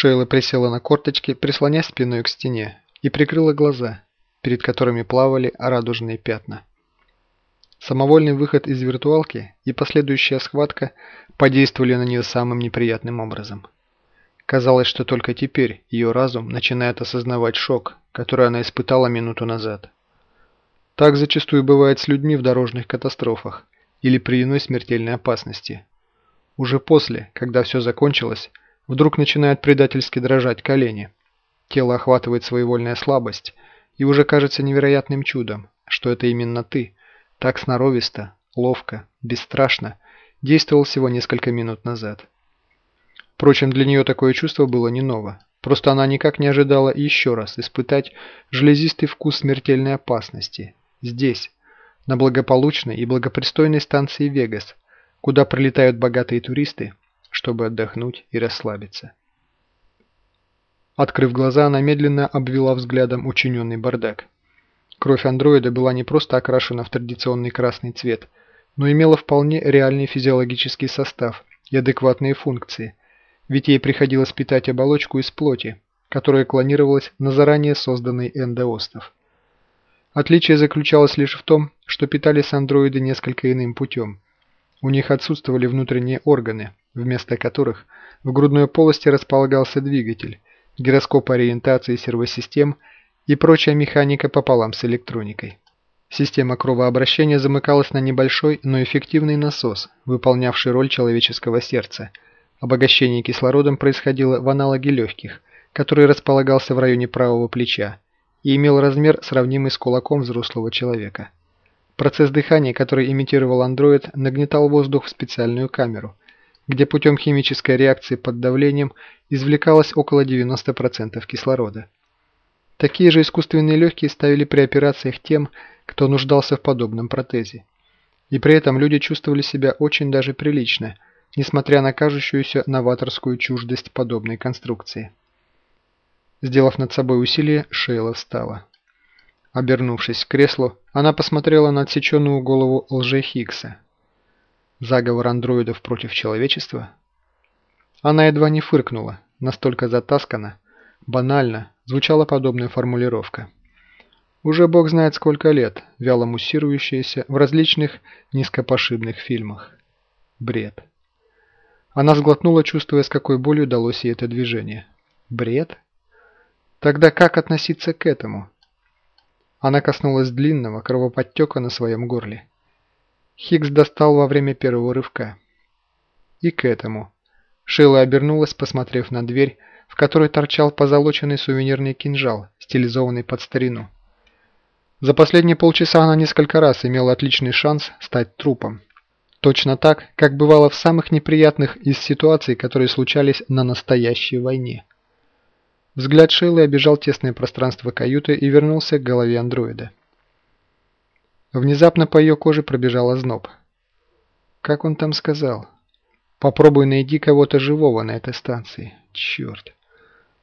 Шейла присела на корточки, прислонясь спиной к стене, и прикрыла глаза, перед которыми плавали радужные пятна. Самовольный выход из виртуалки и последующая схватка подействовали на нее самым неприятным образом. Казалось, что только теперь ее разум начинает осознавать шок, который она испытала минуту назад. Так зачастую бывает с людьми в дорожных катастрофах или при иной смертельной опасности. Уже после, когда все закончилось, вдруг начинают предательски дрожать колени. Тело охватывает своевольная слабость, и уже кажется невероятным чудом, что это именно ты, так сноровисто, ловко, бесстрашно, действовал всего несколько минут назад. Впрочем, для нее такое чувство было не ново. Просто она никак не ожидала еще раз испытать железистый вкус смертельной опасности. Здесь, на благополучной и благопристойной станции Вегас, куда прилетают богатые туристы, чтобы отдохнуть и расслабиться. Открыв глаза, она медленно обвела взглядом учиненный бардак. Кровь андроида была не просто окрашена в традиционный красный цвет, но имела вполне реальный физиологический состав и адекватные функции, ведь ей приходилось питать оболочку из плоти, которая клонировалась на заранее созданный эндоостов. Отличие заключалось лишь в том, что питались андроиды несколько иным путем. У них отсутствовали внутренние органы, вместо которых в грудной полости располагался двигатель, гироскоп ориентации сервосистем и прочая механика пополам с электроникой. Система кровообращения замыкалась на небольшой, но эффективный насос, выполнявший роль человеческого сердца. Обогащение кислородом происходило в аналоге легких, который располагался в районе правого плеча и имел размер, сравнимый с кулаком взрослого человека. Процесс дыхания, который имитировал андроид, нагнетал воздух в специальную камеру, где путем химической реакции под давлением извлекалось около 90% кислорода. Такие же искусственные легкие ставили при операциях тем, кто нуждался в подобном протезе. И при этом люди чувствовали себя очень даже прилично, несмотря на кажущуюся новаторскую чуждость подобной конструкции. Сделав над собой усилие, Шейла встала. Обернувшись к креслу, она посмотрела на отсеченную голову лже Хиггса. Заговор андроидов против человечества? Она едва не фыркнула, настолько затаскана, банально звучала подобная формулировка. Уже бог знает сколько лет, вяло муссирующаяся в различных низкопошибных фильмах. Бред. Она сглотнула, чувствуя, с какой болью далось ей это движение. Бред? Тогда как относиться к этому? Она коснулась длинного кровоподтека на своем горле. Хиггс достал во время первого рывка. И к этому. Шейла обернулась, посмотрев на дверь, в которой торчал позолоченный сувенирный кинжал, стилизованный под старину. За последние полчаса она несколько раз имела отличный шанс стать трупом. Точно так, как бывало в самых неприятных из ситуаций, которые случались на настоящей войне. Взгляд Шейлы обежал тесное пространство каюты и вернулся к голове андроида. Внезапно по ее коже пробежал озноб. Как он там сказал? «Попробуй найди кого-то живого на этой станции. Черт!»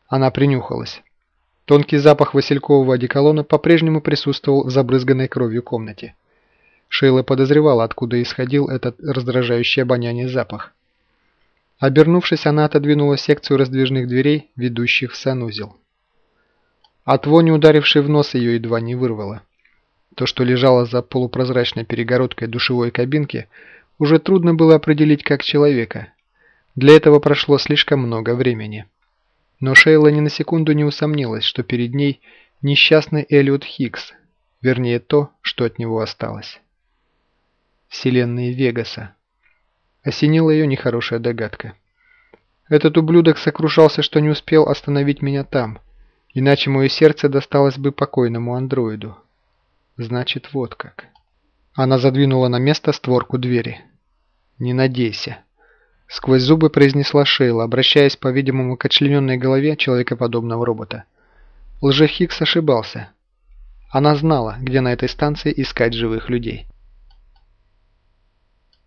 Она принюхалась. Тонкий запах василькового одеколона по-прежнему присутствовал в забрызганной кровью комнате. Шейла подозревала, откуда исходил этот раздражающий обоняние запах. Обернувшись, она отодвинула секцию раздвижных дверей, ведущих в санузел. От вони, ударившей в нос, ее едва не вырвало. То, что лежало за полупрозрачной перегородкой душевой кабинки, уже трудно было определить как человека. Для этого прошло слишком много времени. Но Шейла ни на секунду не усомнилась, что перед ней несчастный Эллиот Хиггс, вернее то, что от него осталось. Вселенные Вегаса. Осенила ее нехорошая догадка. Этот ублюдок сокрушался, что не успел остановить меня там, иначе мое сердце досталось бы покойному андроиду. Значит, вот как. Она задвинула на место створку двери. «Не надейся». Сквозь зубы произнесла Шейла, обращаясь, по-видимому, к отчлененной голове человекоподобного робота. Лже Хикс ошибался. Она знала, где на этой станции искать живых людей.